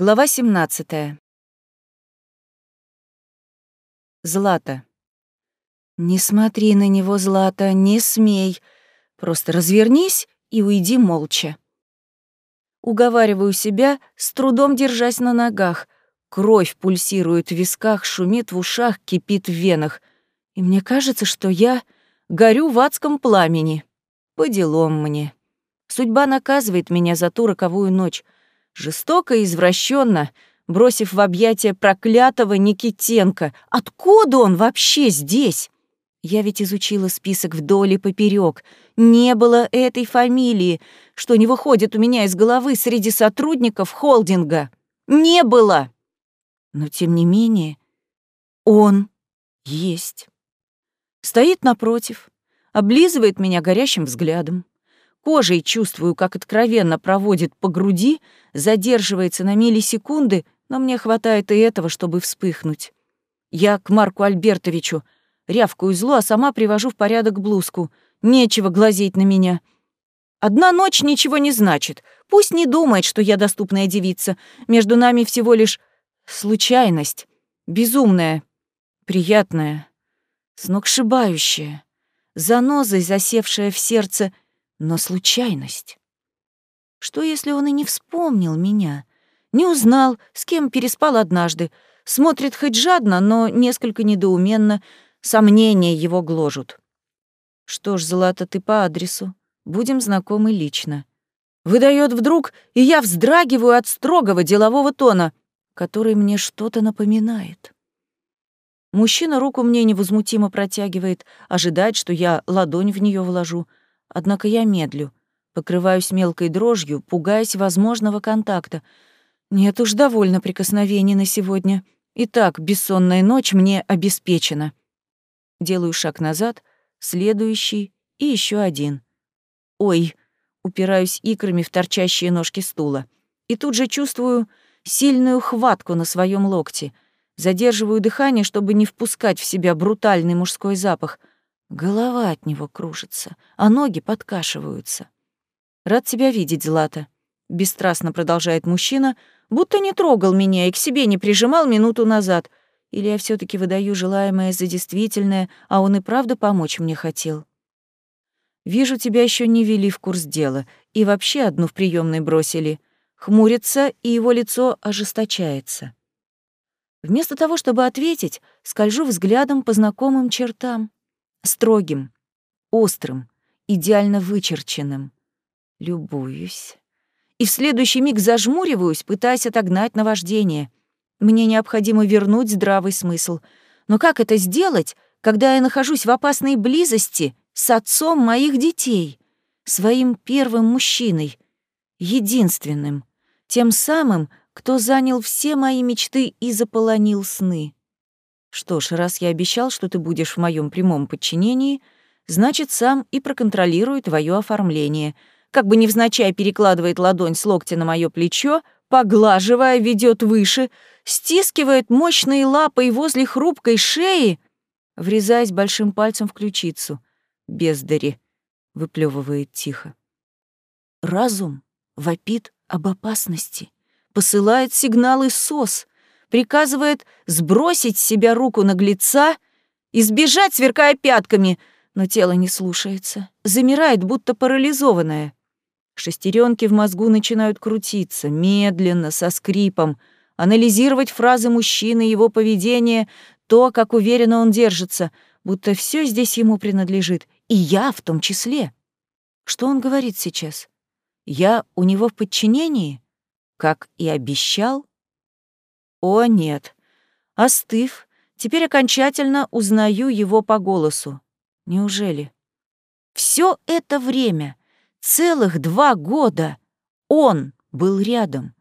Глава 17. Злата. Не смотри на него, Злата, не смей. Просто развернись и уйди молча. Уговариваю себя, с трудом держась на ногах. Кровь пульсирует в висках, шумит в ушах, кипит в венах. И мне кажется, что я горю в адском пламени. По делам мне. Судьба наказывает меня за ту роковую ночь. Жестоко и извращенно, бросив в объятия проклятого Никитенко. Откуда он вообще здесь? Я ведь изучила список вдоль и поперек. Не было этой фамилии, что не выходит у меня из головы среди сотрудников холдинга. Не было! Но тем не менее, он есть. Стоит напротив, облизывает меня горящим взглядом. Кожей чувствую, как откровенно проводит по груди, задерживается на миллисекунды, но мне хватает и этого, чтобы вспыхнуть. Я к Марку Альбертовичу рявкую зло, а сама привожу в порядок блузку. Нечего глазеть на меня. Одна ночь ничего не значит. Пусть не думает, что я доступная девица. Между нами всего лишь случайность. Безумная, приятная, сногсшибающая, занозой засевшая в сердце — но случайность. Что, если он и не вспомнил меня? Не узнал, с кем переспал однажды. Смотрит хоть жадно, но несколько недоуменно. Сомнения его гложут. Что ж, Злата, ты по адресу. Будем знакомы лично. Выдает вдруг, и я вздрагиваю от строгого делового тона, который мне что-то напоминает. Мужчина руку мне невозмутимо протягивает, ожидает, что я ладонь в нее вложу — Однако я медлю, покрываюсь мелкой дрожью, пугаясь возможного контакта. Нет уж, довольно прикосновений на сегодня. Итак, бессонная ночь мне обеспечена. Делаю шаг назад, следующий и еще один. Ой, упираюсь икрами в торчащие ножки стула. И тут же чувствую сильную хватку на своем локте. Задерживаю дыхание, чтобы не впускать в себя брутальный мужской запах. Голова от него кружится, а ноги подкашиваются. «Рад тебя видеть, Злата», — бесстрастно продолжает мужчина, будто не трогал меня и к себе не прижимал минуту назад. Или я все таки выдаю желаемое за действительное, а он и правда помочь мне хотел. «Вижу, тебя еще не вели в курс дела, и вообще одну в приемной бросили». Хмурится, и его лицо ожесточается. Вместо того, чтобы ответить, скольжу взглядом по знакомым чертам строгим, острым, идеально вычерченным. Любуюсь. И в следующий миг зажмуриваюсь, пытаясь отогнать наваждение. Мне необходимо вернуть здравый смысл. Но как это сделать, когда я нахожусь в опасной близости с отцом моих детей, своим первым мужчиной, единственным, тем самым, кто занял все мои мечты и заполонил сны? Что ж, раз я обещал, что ты будешь в моем прямом подчинении, значит, сам и проконтролирую твое оформление. Как бы невзначай перекладывает ладонь с локтя на мое плечо, поглаживая, ведет выше, стискивает мощные лапы возле хрупкой шеи, врезаясь большим пальцем в ключицу. Бездари, выплевывает тихо. Разум вопит об опасности, посылает сигналы СОС — приказывает сбросить с себя руку наглеца и сбежать, сверкая пятками, но тело не слушается, замирает, будто парализованное. Шестеренки в мозгу начинают крутиться, медленно, со скрипом, анализировать фразы мужчины, его поведение, то, как уверенно он держится, будто все здесь ему принадлежит, и я в том числе. Что он говорит сейчас? Я у него в подчинении? Как и обещал? О, нет. Остыв, теперь окончательно узнаю его по голосу. Неужели? Все это время, целых два года, он был рядом,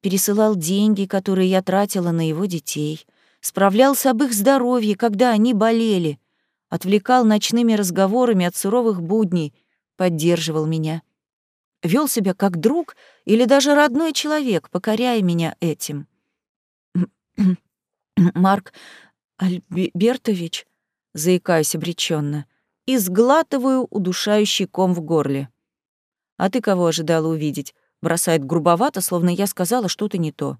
пересылал деньги, которые я тратила на его детей, справлялся об их здоровье, когда они болели, отвлекал ночными разговорами от суровых будней, поддерживал меня. Вел себя как друг или даже родной человек, покоряя меня этим. Марк Альбертович, заикаюсь обреченно, и сглатываю удушающий ком в горле. А ты кого ожидала увидеть? Бросает грубовато, словно я сказала что-то не то.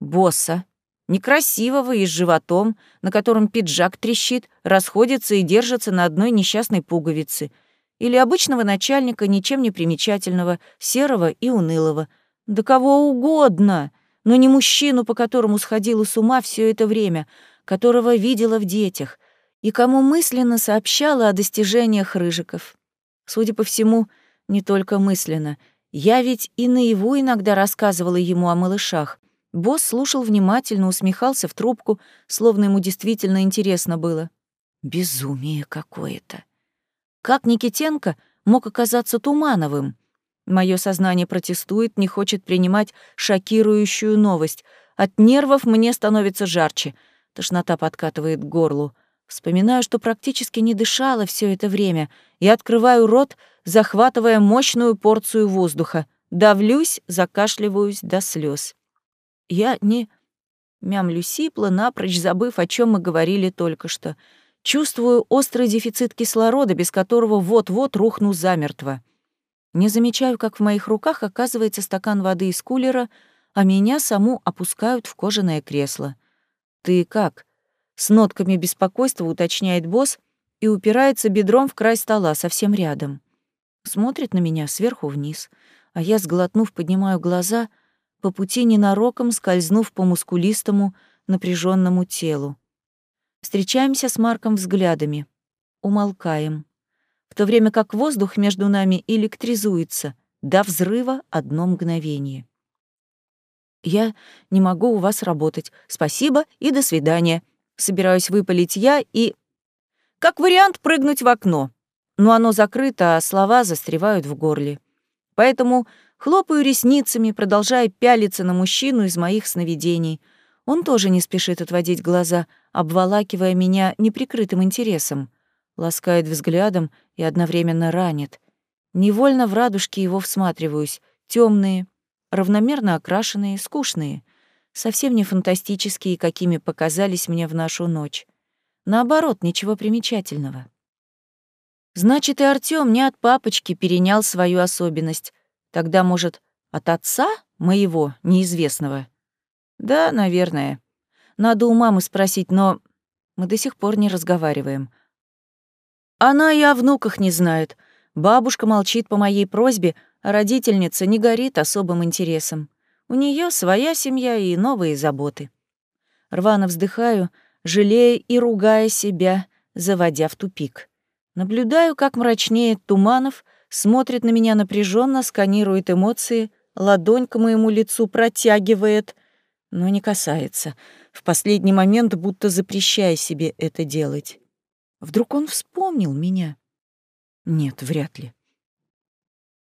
Босса, некрасивого и с животом, на котором пиджак трещит, расходится и держится на одной несчастной пуговице, или обычного начальника, ничем не примечательного, серого и унылого. Да кого угодно, но не мужчину, по которому сходила с ума все это время, которого видела в детях, и кому мысленно сообщала о достижениях рыжиков. Судя по всему, не только мысленно. Я ведь и наяву иногда рассказывала ему о малышах, Босс слушал внимательно, усмехался в трубку, словно ему действительно интересно было. Безумие какое-то. Как Никитенко мог оказаться Тумановым? Мое сознание протестует, не хочет принимать шокирующую новость. От нервов мне становится жарче. Тошнота подкатывает к горлу. Вспоминаю, что практически не дышала все это время, и открываю рот, захватывая мощную порцию воздуха. Давлюсь, закашливаюсь до слез. Я не... Мямлю сипло, напрочь забыв, о чем мы говорили только что. Чувствую острый дефицит кислорода, без которого вот-вот рухну замертво. Не замечаю, как в моих руках оказывается стакан воды из кулера, а меня саму опускают в кожаное кресло. «Ты как?» С нотками беспокойства уточняет босс и упирается бедром в край стола, совсем рядом. Смотрит на меня сверху вниз, а я, сглотнув, поднимаю глаза — по пути ненароком скользнув по мускулистому, напряженному телу. Встречаемся с Марком взглядами. Умолкаем. В то время как воздух между нами электризуется, до взрыва одно мгновение. «Я не могу у вас работать. Спасибо и до свидания». Собираюсь выпалить я и... Как вариант прыгнуть в окно. Но оно закрыто, а слова застревают в горле. Поэтому Хлопаю ресницами, продолжая пялиться на мужчину из моих сновидений. Он тоже не спешит отводить глаза, обволакивая меня неприкрытым интересом. Ласкает взглядом и одновременно ранит. Невольно в радужке его всматриваюсь. темные, равномерно окрашенные, скучные. Совсем не фантастические, какими показались мне в нашу ночь. Наоборот, ничего примечательного. Значит, и Артём не от папочки перенял свою особенность, Тогда, может, от отца моего, неизвестного? Да, наверное. Надо у мамы спросить, но мы до сих пор не разговариваем. Она и о внуках не знает. Бабушка молчит по моей просьбе, а родительница не горит особым интересом. У нее своя семья и новые заботы. Рвано вздыхаю, жалея и ругая себя, заводя в тупик. Наблюдаю, как мрачнеет Туманов — смотрит на меня напряженно, сканирует эмоции, ладонь к моему лицу протягивает, но не касается. В последний момент будто запрещая себе это делать. Вдруг он вспомнил меня? Нет, вряд ли.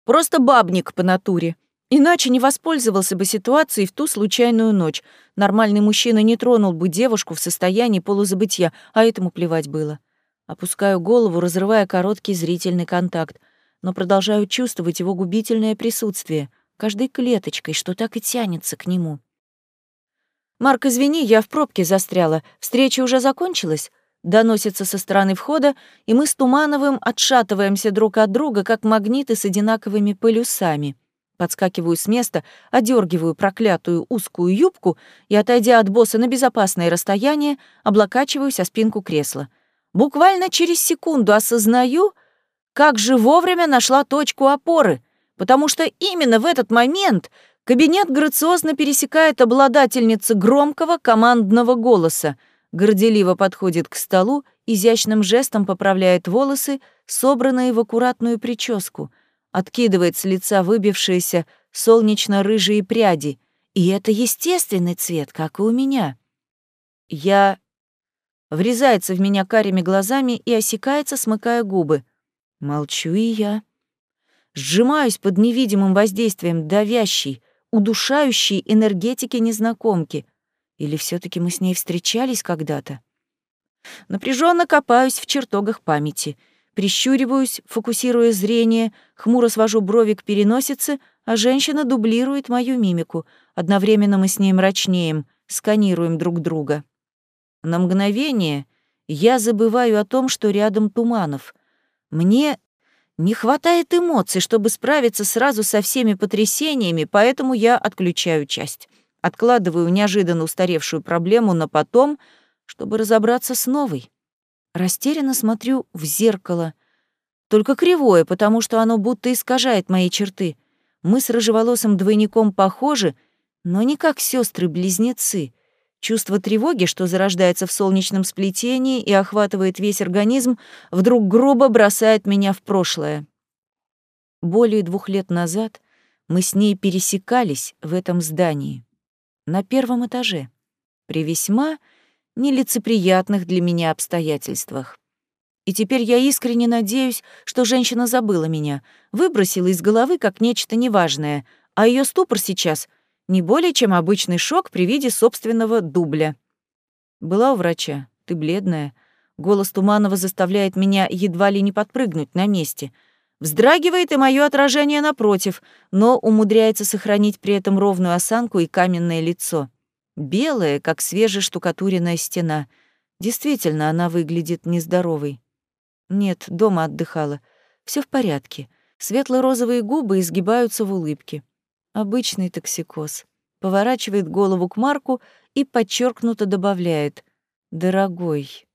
Просто бабник по натуре. Иначе не воспользовался бы ситуацией в ту случайную ночь. Нормальный мужчина не тронул бы девушку в состоянии полузабытия, а этому плевать было. Опускаю голову, разрывая короткий зрительный контакт — но продолжаю чувствовать его губительное присутствие, каждой клеточкой, что так и тянется к нему. «Марк, извини, я в пробке застряла. Встреча уже закончилась?» Доносится со стороны входа, и мы с Тумановым отшатываемся друг от друга, как магниты с одинаковыми полюсами. Подскакиваю с места, одергиваю проклятую узкую юбку и, отойдя от босса на безопасное расстояние, облокачиваюсь о спинку кресла. Буквально через секунду осознаю, как же вовремя нашла точку опоры, потому что именно в этот момент кабинет грациозно пересекает обладательница громкого командного голоса, горделиво подходит к столу, изящным жестом поправляет волосы, собранные в аккуратную прическу, откидывает с лица выбившиеся солнечно-рыжие пряди, и это естественный цвет, как и у меня. Я... Врезается в меня карими глазами и осекается, смыкая губы — Молчу и я. Сжимаюсь под невидимым воздействием давящей, удушающей энергетики незнакомки. Или все таки мы с ней встречались когда-то? Напряженно копаюсь в чертогах памяти. Прищуриваюсь, фокусируя зрение, хмуро свожу брови к переносице, а женщина дублирует мою мимику. Одновременно мы с ней мрачнеем, сканируем друг друга. На мгновение я забываю о том, что рядом Туманов — мне не хватает эмоций, чтобы справиться сразу со всеми потрясениями, поэтому я отключаю часть. Откладываю неожиданно устаревшую проблему на потом, чтобы разобраться с новой. Растерянно смотрю в зеркало. Только кривое, потому что оно будто искажает мои черты. Мы с рыжеволосым двойником похожи, но не как сестры близнецы Чувство тревоги, что зарождается в солнечном сплетении и охватывает весь организм, вдруг грубо бросает меня в прошлое. Более двух лет назад мы с ней пересекались в этом здании на первом этаже, при весьма нелицеприятных для меня обстоятельствах. И теперь я искренне надеюсь, что женщина забыла меня, выбросила из головы как нечто неважное, а ее ступор сейчас не более чем обычный шок при виде собственного дубля. Была у врача, ты бледная. Голос Туманова заставляет меня едва ли не подпрыгнуть на месте. Вздрагивает и мое отражение напротив, но умудряется сохранить при этом ровную осанку и каменное лицо. Белое, как свежештукатуренная стена. Действительно, она выглядит нездоровой. Нет, дома отдыхала. Все в порядке. Светло-розовые губы изгибаются в улыбке. Обычный токсикоз. Поворачивает голову к Марку и подчеркнуто добавляет «Дорогой».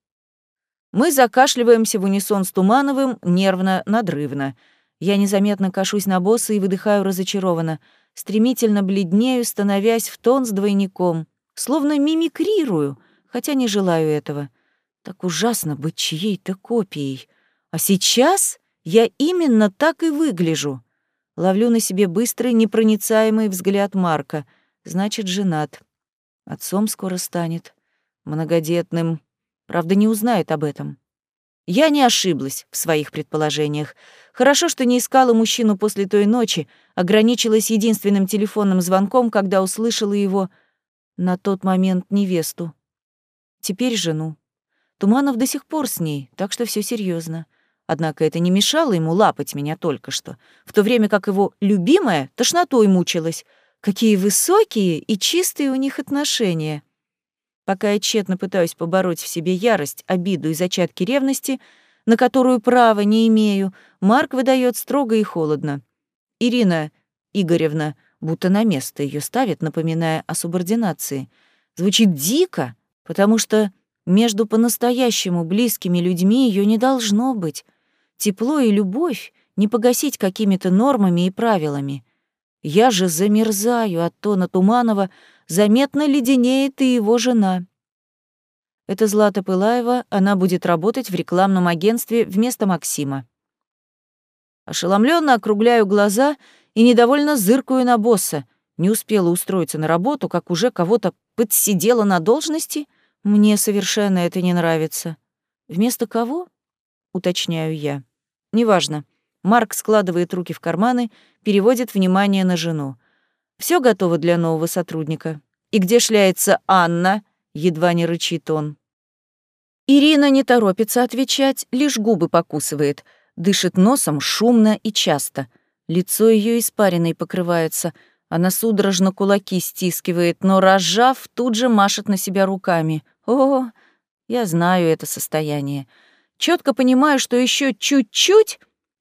Мы закашливаемся в унисон с Тумановым, нервно, надрывно. Я незаметно кашусь на босса и выдыхаю разочарованно. Стремительно бледнею, становясь в тон с двойником. Словно мимикрирую, хотя не желаю этого. Так ужасно быть чьей-то копией. А сейчас я именно так и выгляжу. Ловлю на себе быстрый, непроницаемый взгляд Марка. Значит, женат. Отцом скоро станет. Многодетным. Правда, не узнает об этом. Я не ошиблась в своих предположениях. Хорошо, что не искала мужчину после той ночи, ограничилась единственным телефонным звонком, когда услышала его на тот момент невесту. Теперь жену. Туманов до сих пор с ней, так что все серьезно. Однако это не мешало ему лапать меня только что, в то время как его любимая тошнотой мучилась. Какие высокие и чистые у них отношения. Пока я тщетно пытаюсь побороть в себе ярость, обиду и зачатки ревности, на которую права не имею, Марк выдает строго и холодно. Ирина Игоревна будто на место ее ставит, напоминая о субординации. Звучит дико, потому что между по-настоящему близкими людьми ее не должно быть. Тепло и любовь не погасить какими-то нормами и правилами. Я же замерзаю от тона Туманова, заметно леденеет и его жена. Это Злата Пылаева, она будет работать в рекламном агентстве вместо Максима. Ошеломленно округляю глаза и недовольно зыркаю на босса. Не успела устроиться на работу, как уже кого-то подсидела на должности. Мне совершенно это не нравится. Вместо кого? Уточняю я. Неважно. Марк складывает руки в карманы, переводит внимание на жену. Все готово для нового сотрудника. И где шляется Анна? Едва не рычит он. Ирина не торопится отвечать, лишь губы покусывает, дышит носом шумно и часто. Лицо ее испариной покрывается, она судорожно кулаки стискивает, но, разжав, тут же машет на себя руками. О, я знаю это состояние. Четко понимаю, что еще чуть-чуть,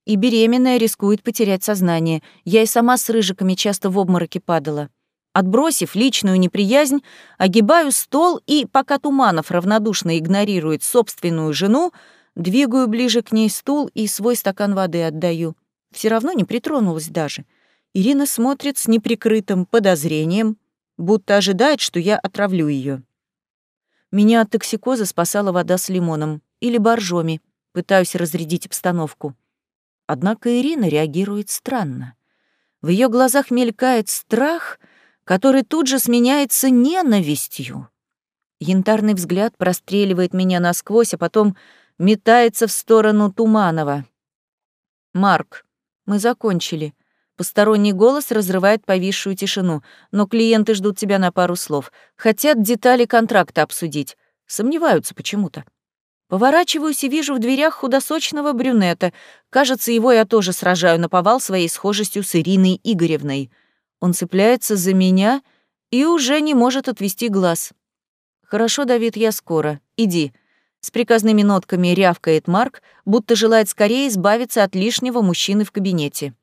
и беременная рискует потерять сознание. Я и сама с рыжиками часто в обмороке падала. Отбросив личную неприязнь, огибаю стол и, пока Туманов равнодушно игнорирует собственную жену, двигаю ближе к ней стул и свой стакан воды отдаю. Все равно не притронулась даже. Ирина смотрит с неприкрытым подозрением, будто ожидает, что я отравлю ее. Меня от токсикоза спасала вода с лимоном или боржоми, пытаюсь разрядить обстановку. Однако Ирина реагирует странно. В ее глазах мелькает страх, который тут же сменяется ненавистью. Янтарный взгляд простреливает меня насквозь, а потом метается в сторону Туманова. «Марк, мы закончили». Посторонний голос разрывает повисшую тишину, но клиенты ждут тебя на пару слов. Хотят детали контракта обсудить. Сомневаются почему-то. Поворачиваюсь и вижу в дверях худосочного брюнета. Кажется, его я тоже сражаю на повал своей схожестью с Ириной Игоревной. Он цепляется за меня и уже не может отвести глаз. «Хорошо, Давид, я скоро. Иди». С приказными нотками рявкает Марк, будто желает скорее избавиться от лишнего мужчины в кабинете.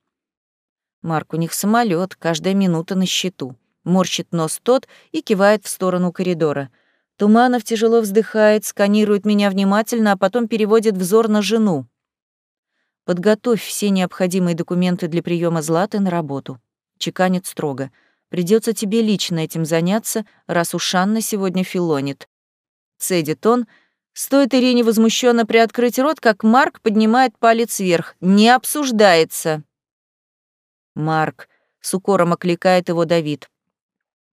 Марк, у них самолет, каждая минута на счету. Морщит нос тот и кивает в сторону коридора. Туманов тяжело вздыхает, сканирует меня внимательно, а потом переводит взор на жену. Подготовь все необходимые документы для приема Златы на работу. Чеканит строго. Придется тебе лично этим заняться, раз уж Анна сегодня филонит. Цедит он. Стоит Ирине возмущенно приоткрыть рот, как Марк поднимает палец вверх. Не обсуждается. Марк. С укором окликает его Давид.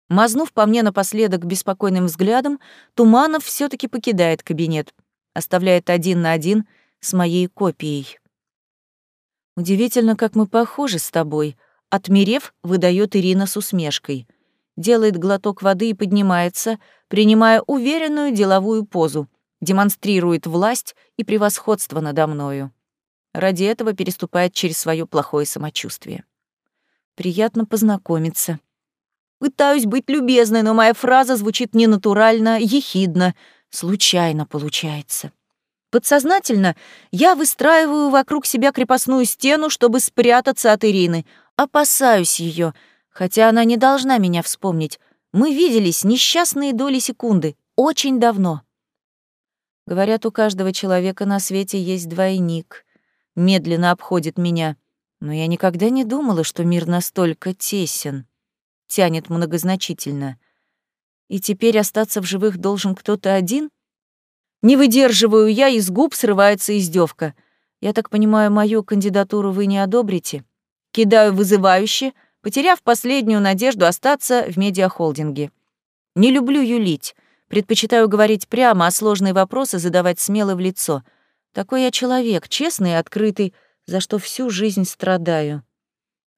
Мазнув по мне напоследок беспокойным взглядом, Туманов все таки покидает кабинет, оставляет один на один с моей копией. Удивительно, как мы похожи с тобой. Отмерев, выдает Ирина с усмешкой. Делает глоток воды и поднимается, принимая уверенную деловую позу. Демонстрирует власть и превосходство надо мною. Ради этого переступает через свое плохое самочувствие. Приятно познакомиться. Пытаюсь быть любезной, но моя фраза звучит ненатурально, ехидно. Случайно получается. Подсознательно я выстраиваю вокруг себя крепостную стену, чтобы спрятаться от Ирины. Опасаюсь ее, хотя она не должна меня вспомнить. Мы виделись несчастные доли секунды, очень давно. Говорят, у каждого человека на свете есть двойник. Медленно обходит меня. Но я никогда не думала, что мир настолько тесен. Тянет многозначительно. И теперь остаться в живых должен кто-то один — не выдерживаю я, из губ срывается издевка. Я так понимаю, мою кандидатуру вы не одобрите? Кидаю вызывающе, потеряв последнюю надежду остаться в медиахолдинге. Не люблю юлить. Предпочитаю говорить прямо, а сложные вопросы задавать смело в лицо. Такой я человек, честный и открытый, за что всю жизнь страдаю.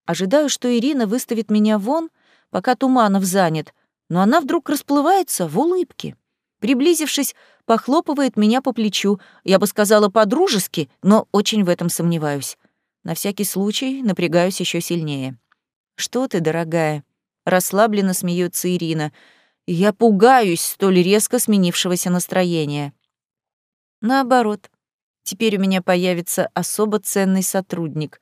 Ожидаю, что Ирина выставит меня вон, пока Туманов занят, но она вдруг расплывается в улыбке. Приблизившись, похлопывает меня по плечу, я бы сказала по-дружески, но очень в этом сомневаюсь. На всякий случай напрягаюсь еще сильнее. «Что ты, дорогая?» Расслабленно смеется Ирина. Я пугаюсь столь резко сменившегося настроения. Наоборот, теперь у меня появится особо ценный сотрудник.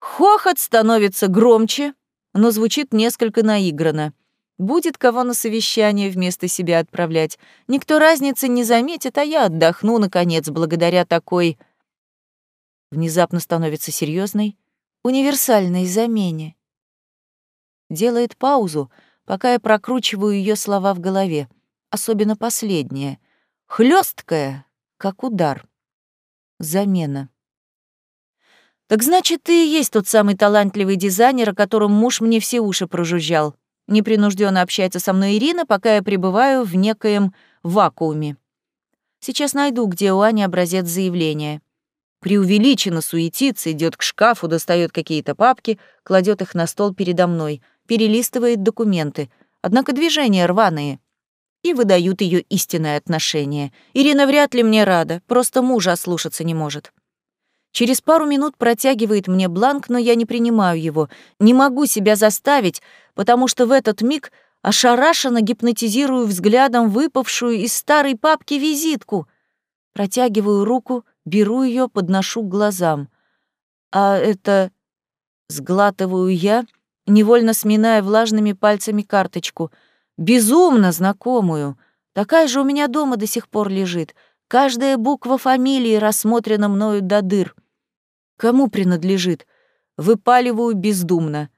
Хохот становится громче, но звучит несколько наигранно. Будет кого на совещание вместо себя отправлять. Никто разницы не заметит, а я отдохну, наконец, благодаря такой... Внезапно становится серьезной, универсальной замене. Делает паузу, пока я прокручиваю ее слова в голове, особенно последнее. Хлесткая, как удар. Замена. Так значит, ты и есть тот самый талантливый дизайнер, о котором муж мне все уши прожужжал. Непринужденно общается со мной Ирина, пока я пребываю в некоем вакууме. Сейчас найду, где у Ани образец заявления. Преувеличенно суетится, идет к шкафу, достает какие-то папки, кладет их на стол передо мной, перелистывает документы. Однако движения рваные. И выдают ее истинное отношение. Ирина вряд ли мне рада, просто мужа ослушаться не может. Через пару минут протягивает мне бланк, но я не принимаю его. Не могу себя заставить, потому что в этот миг ошарашенно гипнотизирую взглядом выпавшую из старой папки визитку. Протягиваю руку, беру ее, подношу к глазам. А это... Сглатываю я, невольно сминая влажными пальцами карточку. Безумно знакомую. Такая же у меня дома до сих пор лежит. Каждая буква фамилии рассмотрена мною до дыр. Кому принадлежит? Выпаливаю бездумно.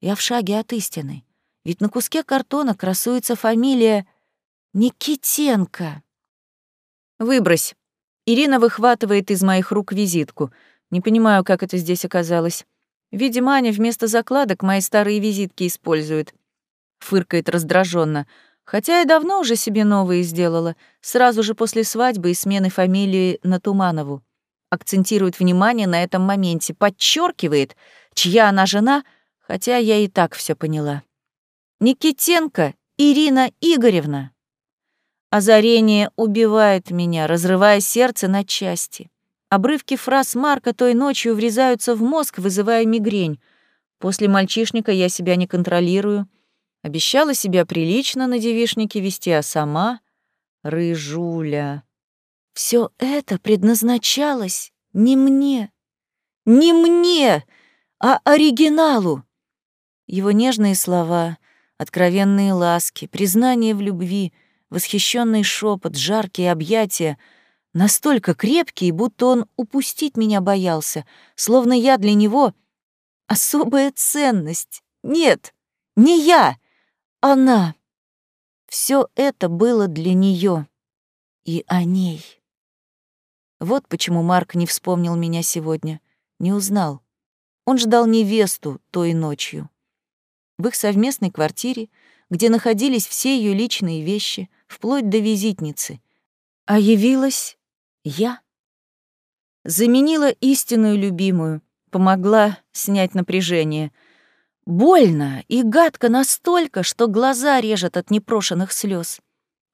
Я в шаге от истины. Ведь на куске картона красуется фамилия Никитенко. Выбрось. Ирина выхватывает из моих рук визитку. Не понимаю, как это здесь оказалось. Видимо, Аня вместо закладок мои старые визитки использует. Фыркает раздраженно. Хотя я давно уже себе новые сделала, сразу же после свадьбы и смены фамилии на Туманову акцентирует внимание на этом моменте, подчеркивает, чья она жена, хотя я и так все поняла. Никитенко Ирина Игоревна. Озарение убивает меня, разрывая сердце на части. Обрывки фраз Марка той ночью врезаются в мозг, вызывая мигрень. После мальчишника я себя не контролирую. Обещала себя прилично на девишнике вести, а сама — рыжуля. Все это предназначалось не мне, не мне, а оригиналу. Его нежные слова, Откровенные ласки, признание в любви, восхищенный шепот, жаркие объятия — настолько крепкие, будто он упустить меня боялся, словно я для него особая ценность. Нет, не я, она. Все это было для нее и о ней. Вот почему Марк не вспомнил меня сегодня, не узнал. Он ждал невесту той ночью. В их совместной квартире, где находились все ее личные вещи, вплоть до визитницы. А явилась я. Заменила истинную любимую, помогла снять напряжение. Больно и гадко настолько, что глаза режет от непрошенных слез.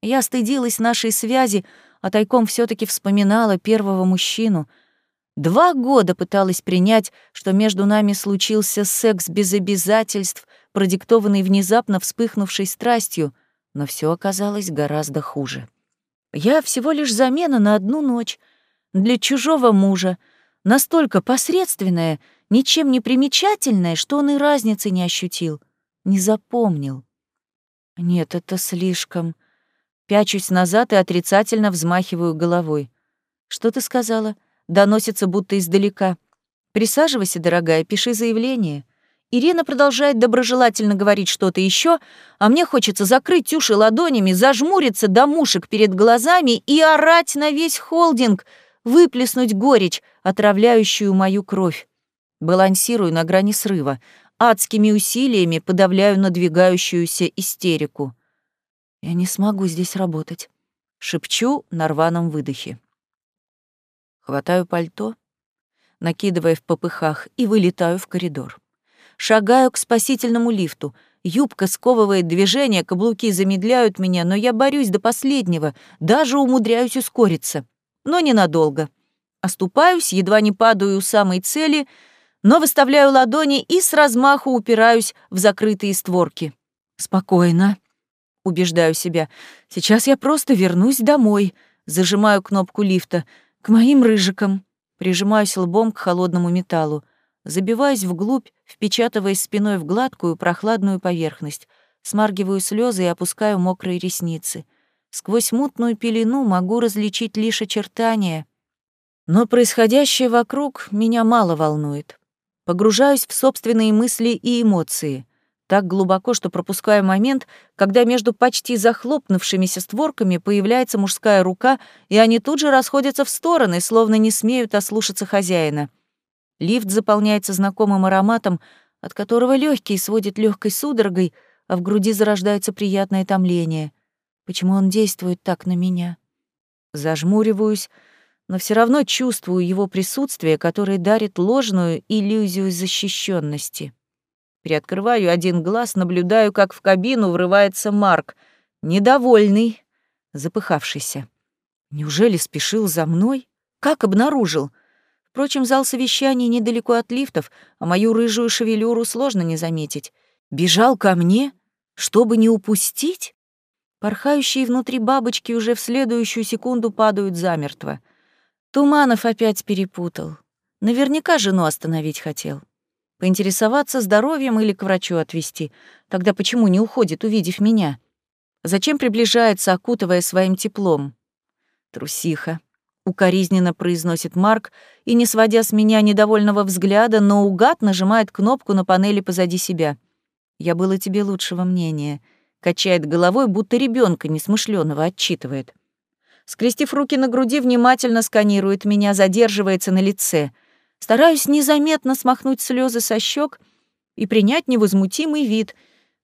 Я стыдилась нашей связи, а тайком все таки вспоминала первого мужчину. Два года пыталась принять, что между нами случился секс без обязательств, продиктованный внезапно вспыхнувшей страстью, но все оказалось гораздо хуже. Я всего лишь замена на одну ночь. Для чужого мужа. Настолько посредственная, ничем не примечательная, что он и разницы не ощутил. Не запомнил. Нет, это слишком. Пячусь назад и отрицательно взмахиваю головой. «Что ты сказала?» Доносится будто издалека. «Присаживайся, дорогая, пиши заявление». Ирина продолжает доброжелательно говорить что-то еще, а мне хочется закрыть уши ладонями, зажмуриться до мушек перед глазами и орать на весь холдинг, выплеснуть горечь, отравляющую мою кровь. Балансирую на грани срыва, адскими усилиями подавляю надвигающуюся истерику. «Я не смогу здесь работать», — шепчу на рваном выдохе. Хватаю пальто, накидывая в попыхах, и вылетаю в коридор. Шагаю к спасительному лифту. Юбка сковывает движение, каблуки замедляют меня, но я борюсь до последнего, даже умудряюсь ускориться. Но ненадолго. Оступаюсь, едва не падаю у самой цели, но выставляю ладони и с размаху упираюсь в закрытые створки. «Спокойно», — убеждаю себя. «Сейчас я просто вернусь домой», — зажимаю кнопку лифта, — «к моим рыжикам». Прижимаюсь лбом к холодному металлу. Забиваюсь вглубь, впечатываясь спиной в гладкую, прохладную поверхность, смаргиваю слезы и опускаю мокрые ресницы. Сквозь мутную пелену могу различить лишь очертания, но происходящее вокруг меня мало волнует. Погружаюсь в собственные мысли и эмоции так глубоко, что пропускаю момент, когда между почти захлопнувшимися створками появляется мужская рука, и они тут же расходятся в стороны, словно не смеют ослушаться хозяина. Лифт заполняется знакомым ароматом, от которого легкий сводит легкой судорогой, а в груди зарождается приятное томление. Почему он действует так на меня? Зажмуриваюсь, но все равно чувствую его присутствие, которое дарит ложную иллюзию защищенности. Приоткрываю один глаз, наблюдаю, как в кабину врывается Марк, недовольный, запыхавшийся. Неужели спешил за мной? Как обнаружил? Впрочем, зал совещаний недалеко от лифтов, а мою рыжую шевелюру сложно не заметить. Бежал ко мне, чтобы не упустить? Порхающие внутри бабочки уже в следующую секунду падают замертво. Туманов опять перепутал. Наверняка жену остановить хотел. Поинтересоваться здоровьем или к врачу отвезти. Тогда почему не уходит, увидев меня? Зачем приближается, окутывая своим теплом? Трусиха укоризненно произносит Марк и, не сводя с меня недовольного взгляда, но угад нажимает кнопку на панели позади себя. «Я было тебе лучшего мнения», — качает головой, будто ребенка несмышленого отчитывает. Скрестив руки на груди, внимательно сканирует меня, задерживается на лице. Стараюсь незаметно смахнуть слезы со щек и принять невозмутимый вид,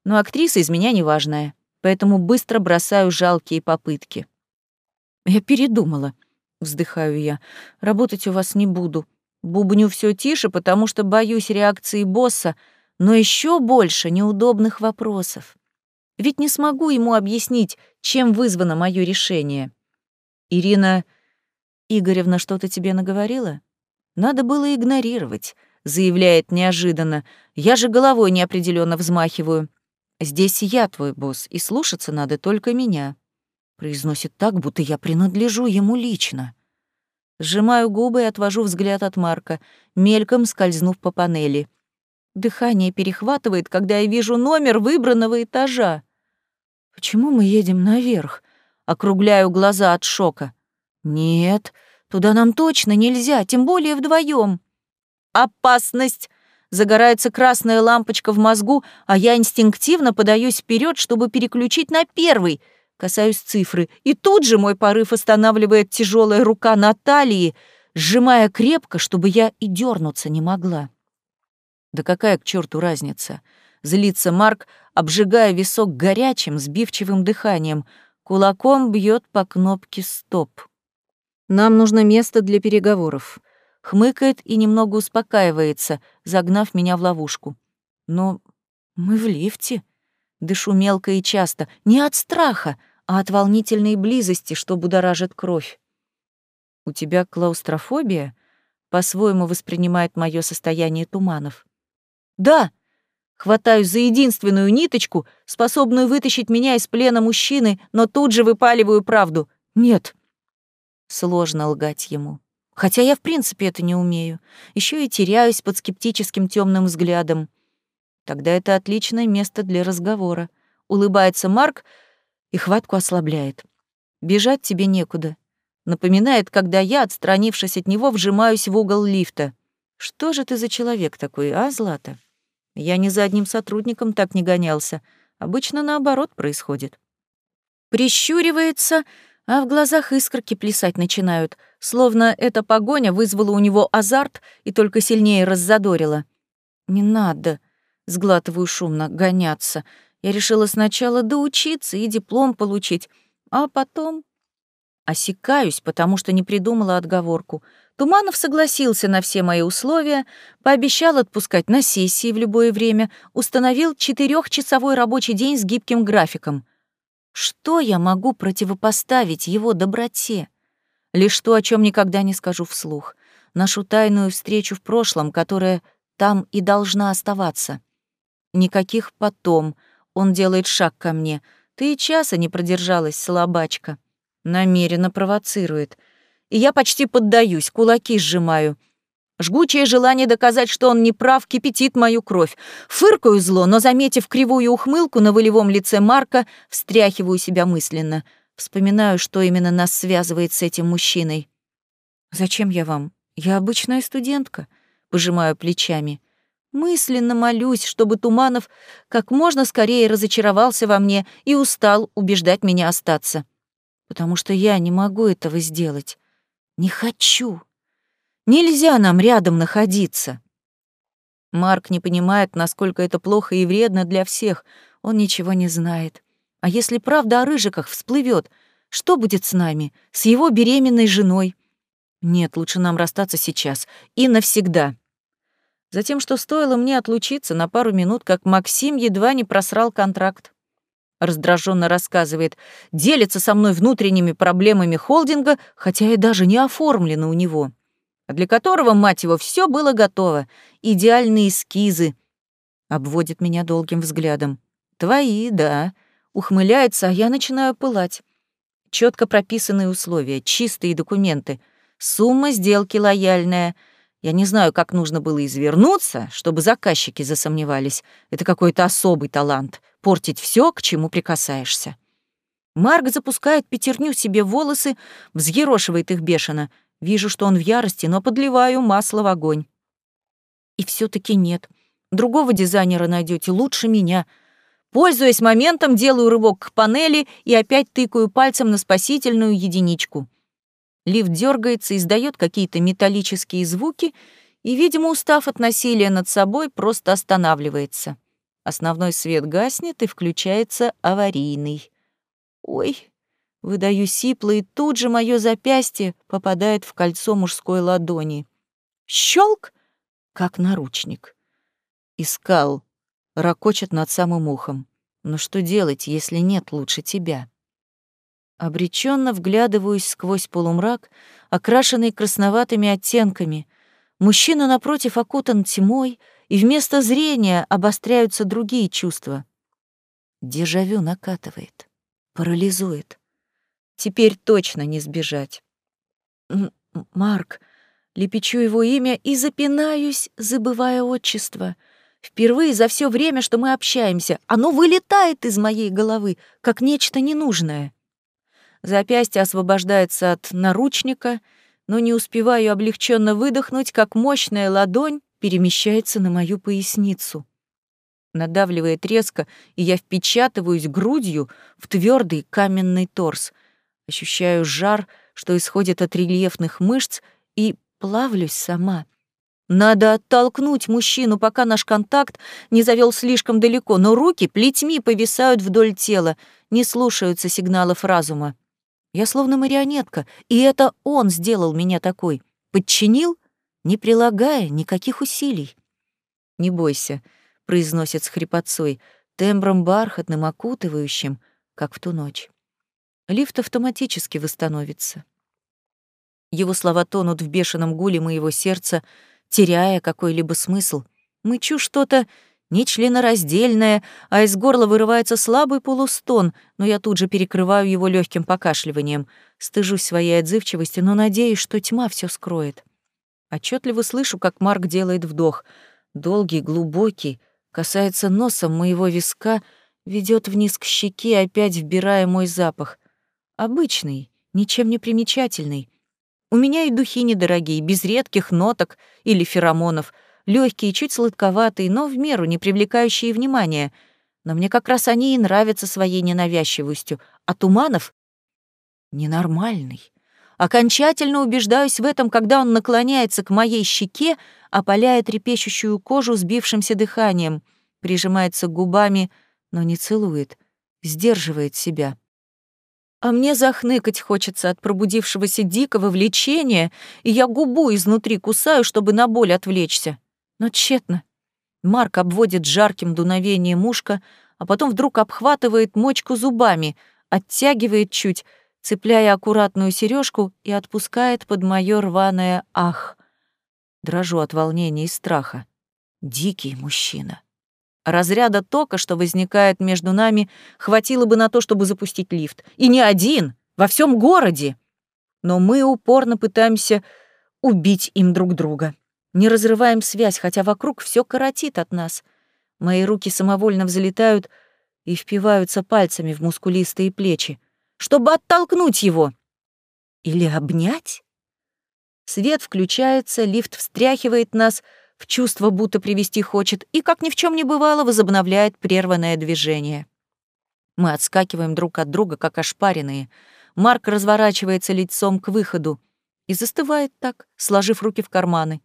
но актриса из меня неважная, поэтому быстро бросаю жалкие попытки. Я передумала — Вздыхаю я. Работать у вас не буду. Бубню все тише, потому что боюсь реакции босса, но еще больше неудобных вопросов. Ведь не смогу ему объяснить, чем вызвано мое решение. Ирина Игоревна что-то тебе наговорила? Надо было игнорировать, заявляет неожиданно. Я же головой неопределенно взмахиваю. Здесь я твой босс, и слушаться надо только меня. Произносит так, будто я принадлежу ему лично. Сжимаю губы и отвожу взгляд от Марка, мельком скользнув по панели. Дыхание перехватывает, когда я вижу номер выбранного этажа. Почему мы едем наверх? Округляю глаза от шока. Нет, туда нам точно нельзя, тем более вдвоем. Опасность! Загорается красная лампочка в мозгу, а я инстинктивно подаюсь вперед, чтобы переключить на первый. Касаюсь цифры, и тут же мой порыв останавливает тяжелая рука Натальи, сжимая крепко, чтобы я и дернуться не могла. Да какая к черту разница? Злится Марк, обжигая висок горячим, сбивчивым дыханием. Кулаком бьет по кнопке «Стоп». Нам нужно место для переговоров хмыкает и немного успокаивается, загнав меня в ловушку. Но мы в лифте. Дышу мелко и часто, не от страха, а от волнительной близости, что будоражит кровь. «У тебя клаустрофобия?» — по-своему воспринимает мое состояние Туманов. «Да!» Хватаюсь за единственную ниточку, способную вытащить меня из плена мужчины, но тут же выпаливаю правду. «Нет». Сложно лгать ему. Хотя я в принципе это не умею. Еще и теряюсь под скептическим темным взглядом. Тогда это отличное место для разговора. Улыбается Марк и хватку ослабляет. Бежать тебе некуда. Напоминает, когда я, отстранившись от него, вжимаюсь в угол лифта. Что же ты за человек такой, а, Злата? Я ни за одним сотрудником так не гонялся. Обычно наоборот происходит. Прищуривается, а в глазах искорки плясать начинают, словно эта погоня вызвала у него азарт и только сильнее раззадорила. «Не надо», — сглатываю шумно, — «гоняться. Я решила сначала доучиться и диплом получить, а потом...» Осекаюсь, потому что не придумала отговорку. Туманов согласился на все мои условия, пообещал отпускать на сессии в любое время, установил четырехчасовой рабочий день с гибким графиком — что я могу противопоставить его доброте? Лишь то, о чем никогда не скажу вслух. Нашу тайную встречу в прошлом, которая там и должна оставаться. Никаких потом. Он делает шаг ко мне. Ты и часа не продержалась, слабачка. Намеренно провоцирует. И я почти поддаюсь, кулаки сжимаю. Жгучее желание доказать, что он не прав, кипятит мою кровь. Фыркаю зло, но, заметив кривую ухмылку на волевом лице Марка, встряхиваю себя мысленно. Вспоминаю, что именно нас связывает с этим мужчиной. «Зачем я вам? Я обычная студентка», — пожимаю плечами. Мысленно молюсь, чтобы Туманов как можно скорее разочаровался во мне и устал убеждать меня остаться. Потому что я не могу этого сделать. Не хочу. Нельзя нам рядом находиться. Марк не понимает, насколько это плохо и вредно для всех. Он ничего не знает. А если правда о рыжиках всплывет, что будет с нами, с его беременной женой? Нет, лучше нам расстаться сейчас и навсегда. Затем, что стоило мне отлучиться на пару минут, как Максим едва не просрал контракт. Раздраженно рассказывает, делится со мной внутренними проблемами холдинга, хотя и даже не оформлено у него для которого, мать его, все было готово. Идеальные эскизы. Обводит меня долгим взглядом. Твои, да. Ухмыляется, а я начинаю пылать. Четко прописанные условия, чистые документы. Сумма сделки лояльная. Я не знаю, как нужно было извернуться, чтобы заказчики засомневались. Это какой-то особый талант — портить все, к чему прикасаешься. Марк запускает пятерню себе волосы, взъерошивает их бешено — Вижу, что он в ярости, но подливаю масло в огонь. И все таки нет. Другого дизайнера найдете лучше меня. Пользуясь моментом, делаю рывок к панели и опять тыкаю пальцем на спасительную единичку. Лифт дергается, издает какие-то металлические звуки и, видимо, устав от насилия над собой, просто останавливается. Основной свет гаснет и включается аварийный. Ой, Выдаю сипло, и тут же мое запястье попадает в кольцо мужской ладони. Щелк, как наручник. Искал, ракочет над самым ухом. Но что делать, если нет лучше тебя? Обреченно вглядываюсь сквозь полумрак, окрашенный красноватыми оттенками. Мужчина напротив окутан тьмой, и вместо зрения обостряются другие чувства. Дежавю накатывает, парализует. Теперь точно не сбежать. Марк, лепечу его имя и запинаюсь, забывая отчество. Впервые за все время, что мы общаемся, оно вылетает из моей головы, как нечто ненужное. Запястье освобождается от наручника, но не успеваю облегченно выдохнуть, как мощная ладонь перемещается на мою поясницу. Надавливает резко, и я впечатываюсь грудью в твердый каменный торс. Ощущаю жар, что исходит от рельефных мышц, и плавлюсь сама. Надо оттолкнуть мужчину, пока наш контакт не завел слишком далеко, но руки плетьми повисают вдоль тела, не слушаются сигналов разума. Я словно марионетка, и это он сделал меня такой. Подчинил, не прилагая никаких усилий. «Не бойся», — произносит с хрипотцой, тембром бархатным, окутывающим, как в ту ночь. Лифт автоматически восстановится. Его слова тонут в бешеном гуле моего сердца, теряя какой-либо смысл. Мычу что-то нечленораздельное, а из горла вырывается слабый полустон, но я тут же перекрываю его легким покашливанием. Стыжусь своей отзывчивости, но надеюсь, что тьма все скроет. Отчетливо слышу, как Марк делает вдох. Долгий, глубокий, касается носом моего виска, ведет вниз к щеке, опять вбирая мой запах. Обычный, ничем не примечательный. У меня и духи недорогие, без редких ноток или феромонов, легкие, чуть сладковатые, но в меру не привлекающие внимания. Но мне как раз они и нравятся своей ненавязчивостью, а Туманов — ненормальный. Окончательно убеждаюсь в этом, когда он наклоняется к моей щеке, опаляя трепещущую кожу сбившимся дыханием, прижимается губами, но не целует, сдерживает себя. А мне захныкать хочется от пробудившегося дикого влечения, и я губу изнутри кусаю, чтобы на боль отвлечься. Но тщетно. Марк обводит жарким дуновением ушко, а потом вдруг обхватывает мочку зубами, оттягивает чуть, цепляя аккуратную сережку и отпускает под моё рваное «ах». Дрожу от волнения и страха. Дикий мужчина. Разряда тока, что возникает между нами, хватило бы на то, чтобы запустить лифт. И не один, во всем городе. Но мы упорно пытаемся убить им друг друга. Не разрываем связь, хотя вокруг все коротит от нас. Мои руки самовольно взлетают и впиваются пальцами в мускулистые плечи, чтобы оттолкнуть его. Или обнять? Свет включается, лифт встряхивает нас — в чувство будто привести хочет, и, как ни в чем не бывало, возобновляет прерванное движение. Мы отскакиваем друг от друга, как ошпаренные. Марк разворачивается лицом к выходу и застывает так, сложив руки в карманы.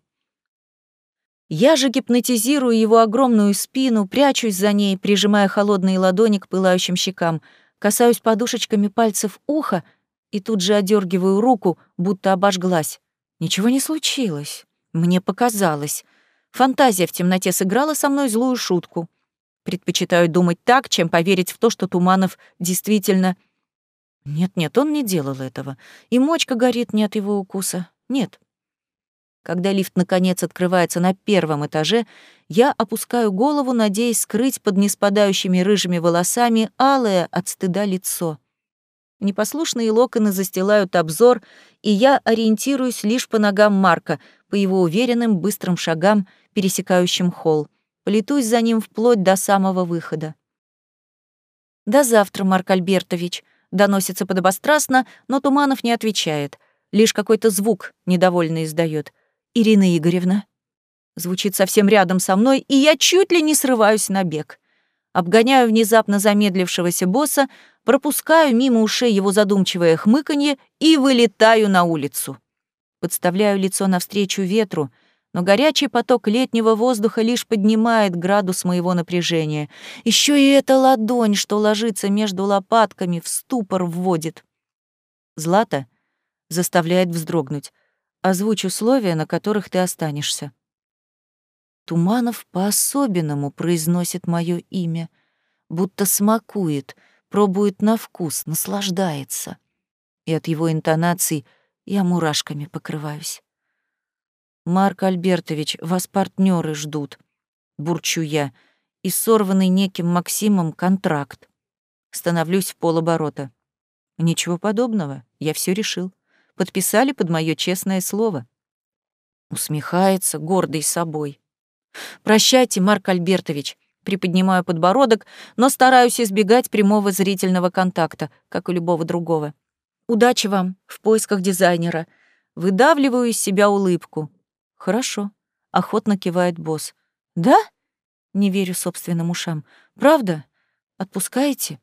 Я же гипнотизирую его огромную спину, прячусь за ней, прижимая холодные ладони к пылающим щекам, касаюсь подушечками пальцев уха и тут же одергиваю руку, будто обожглась. Ничего не случилось. Мне показалось. Фантазия в темноте сыграла со мной злую шутку. Предпочитаю думать так, чем поверить в то, что Туманов действительно... Нет-нет, он не делал этого. И мочка горит не от его укуса. Нет. Когда лифт наконец открывается на первом этаже, я опускаю голову, надеясь скрыть под неспадающими рыжими волосами алое от стыда лицо. Непослушные локоны застилают обзор, и я ориентируюсь лишь по ногам Марка, по его уверенным быстрым шагам — пересекающим холл. Плетусь за ним вплоть до самого выхода. «До завтра, Марк Альбертович», — доносится подобострастно, но Туманов не отвечает. Лишь какой-то звук недовольно издает. «Ирина Игоревна». Звучит совсем рядом со мной, и я чуть ли не срываюсь на бег. Обгоняю внезапно замедлившегося босса, пропускаю мимо ушей его задумчивое хмыканье и вылетаю на улицу. Подставляю лицо навстречу ветру, но горячий поток летнего воздуха лишь поднимает градус моего напряжения. Еще и эта ладонь, что ложится между лопатками, в ступор вводит. Злата заставляет вздрогнуть. Озвучь условия, на которых ты останешься. Туманов по-особенному произносит мое имя, будто смакует, пробует на вкус, наслаждается. И от его интонаций я мурашками покрываюсь. «Марк Альбертович, вас партнеры ждут», — бурчу я, и сорванный неким Максимом контракт. Становлюсь в полоборота. Ничего подобного, я все решил. Подписали под мое честное слово. Усмехается, гордый собой. «Прощайте, Марк Альбертович», приподнимаю подбородок, но стараюсь избегать прямого зрительного контакта, как и любого другого. «Удачи вам в поисках дизайнера», Выдавливаю из себя улыбку. «Хорошо», — охотно кивает босс. «Да?» — не верю собственным ушам. «Правда? Отпускаете?»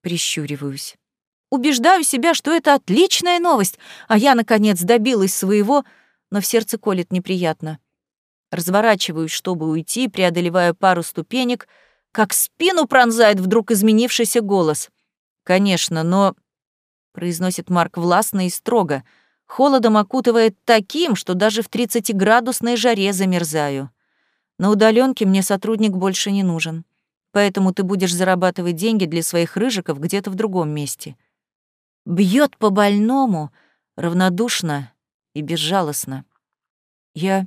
Прищуриваюсь. Убеждаю себя, что это отличная новость, а я, наконец, добилась своего, но в сердце колет неприятно. Разворачиваюсь, чтобы уйти, преодолевая пару ступенек, как спину пронзает вдруг изменившийся голос. «Конечно, но...» — произносит Марк властно и строго — Холодом окутывает таким, что даже в 30-градусной жаре замерзаю. На удаленке мне сотрудник больше не нужен. Поэтому ты будешь зарабатывать деньги для своих рыжиков где-то в другом месте. Бьет по больному, равнодушно и безжалостно. Я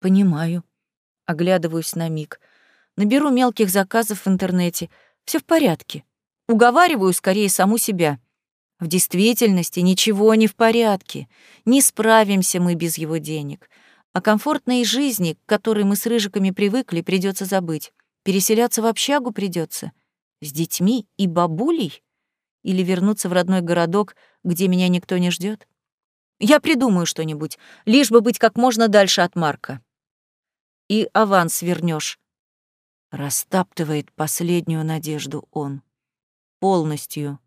понимаю. Оглядываюсь на миг. Наберу мелких заказов в интернете. Все в порядке. Уговариваю скорее саму себя — в действительности ничего не в порядке. Не справимся мы без его денег. О комфортной жизни, к которой мы с рыжиками привыкли, придется забыть. Переселяться в общагу придется. С детьми и бабулей? Или вернуться в родной городок, где меня никто не ждет? Я придумаю что-нибудь, лишь бы быть как можно дальше от Марка. И аванс вернешь. Растаптывает последнюю надежду он. Полностью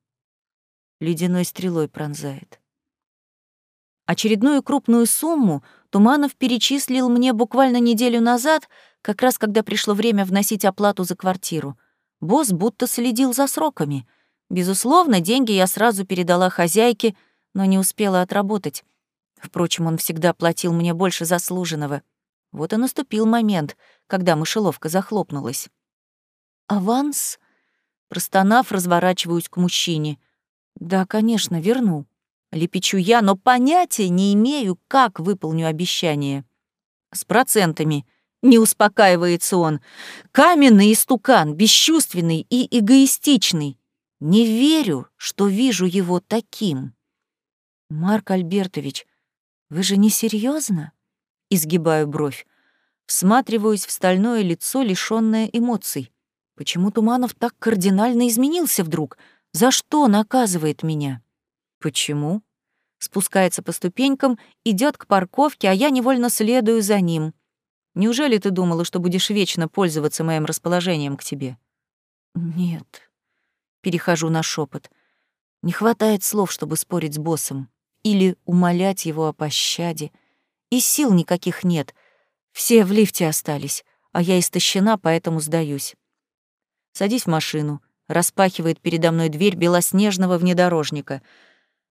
ледяной стрелой пронзает. Очередную крупную сумму Туманов перечислил мне буквально неделю назад, как раз когда пришло время вносить оплату за квартиру. Босс будто следил за сроками. Безусловно, деньги я сразу передала хозяйке, но не успела отработать. Впрочем, он всегда платил мне больше заслуженного. Вот и наступил момент, когда мышеловка захлопнулась. «Аванс?» Простонав, разворачиваюсь к мужчине — да, конечно, верну. Лепечу я, но понятия не имею, как выполню обещание. С процентами. Не успокаивается он. Каменный истукан, бесчувственный и эгоистичный. Не верю, что вижу его таким. Марк Альбертович, вы же не серьезно? Изгибаю бровь. Всматриваюсь в стальное лицо, лишённое эмоций. Почему Туманов так кардинально изменился вдруг? За что наказывает меня? Почему? Спускается по ступенькам, идет к парковке, а я невольно следую за ним. Неужели ты думала, что будешь вечно пользоваться моим расположением к тебе? Нет. Перехожу на шепот. Не хватает слов, чтобы спорить с боссом или умолять его о пощаде. И сил никаких нет. Все в лифте остались, а я истощена, поэтому сдаюсь. Садись в машину, распахивает передо мной дверь белоснежного внедорожника.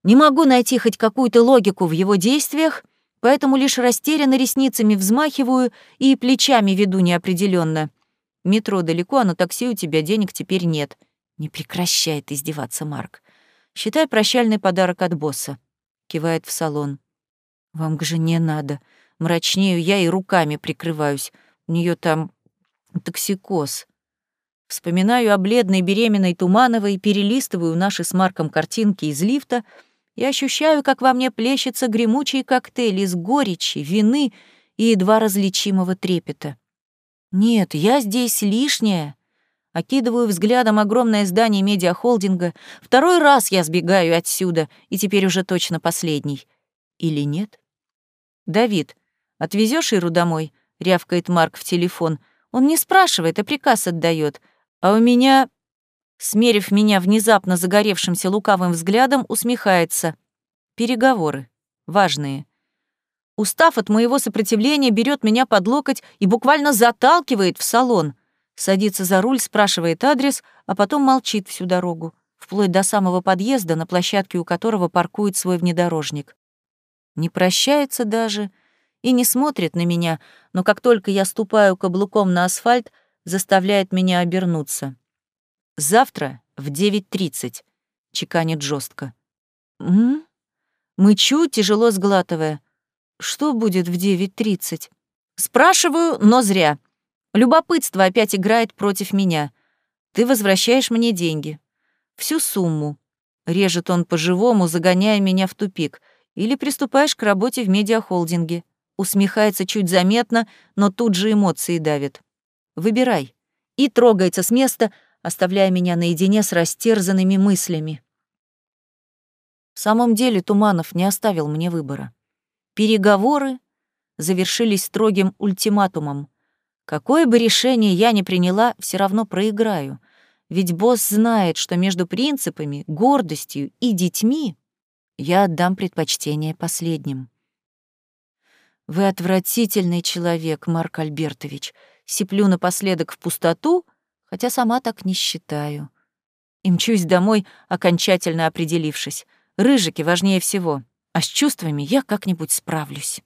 Не могу найти хоть какую-то логику в его действиях, поэтому лишь растерянно ресницами взмахиваю и плечами веду неопределенно. Метро далеко, а на такси у тебя денег теперь нет. Не прекращает издеваться Марк. Считай прощальный подарок от босса. Кивает в салон. Вам к жене надо. Мрачнею я и руками прикрываюсь. У нее там токсикоз. Вспоминаю о бледной беременной Тумановой, перелистываю наши с Марком картинки из лифта и ощущаю, как во мне плещется гремучий коктейль из горечи, вины и едва различимого трепета. Нет, я здесь лишняя. Окидываю взглядом огромное здание медиахолдинга. Второй раз я сбегаю отсюда, и теперь уже точно последний. Или нет? «Давид, отвезешь Иру домой?» — рявкает Марк в телефон. Он не спрашивает, а приказ отдает. А у меня, смерив меня внезапно загоревшимся лукавым взглядом, усмехается. Переговоры. Важные. Устав от моего сопротивления, берет меня под локоть и буквально заталкивает в салон. Садится за руль, спрашивает адрес, а потом молчит всю дорогу, вплоть до самого подъезда, на площадке у которого паркует свой внедорожник. Не прощается даже и не смотрит на меня, но как только я ступаю каблуком на асфальт, заставляет меня обернуться. «Завтра в 9.30», — чеканит жестко. «М?» Мычу, тяжело сглатывая. «Что будет в 9.30?» Спрашиваю, но зря. Любопытство опять играет против меня. Ты возвращаешь мне деньги. Всю сумму. Режет он по-живому, загоняя меня в тупик. Или приступаешь к работе в медиахолдинге. усмехается чуть заметно, но тут же эмоции давит. Выбирай. И трогается с места, оставляя меня наедине с растерзанными мыслями. В самом деле Туманов не оставил мне выбора. Переговоры завершились строгим ультиматумом. Какое бы решение я ни приняла, все равно проиграю. Ведь босс знает, что между принципами, гордостью и детьми я отдам предпочтение последним. «Вы отвратительный человек, Марк Альбертович», сиплю напоследок в пустоту, хотя сама так не считаю. И мчусь домой, окончательно определившись. Рыжики важнее всего, а с чувствами я как-нибудь справлюсь.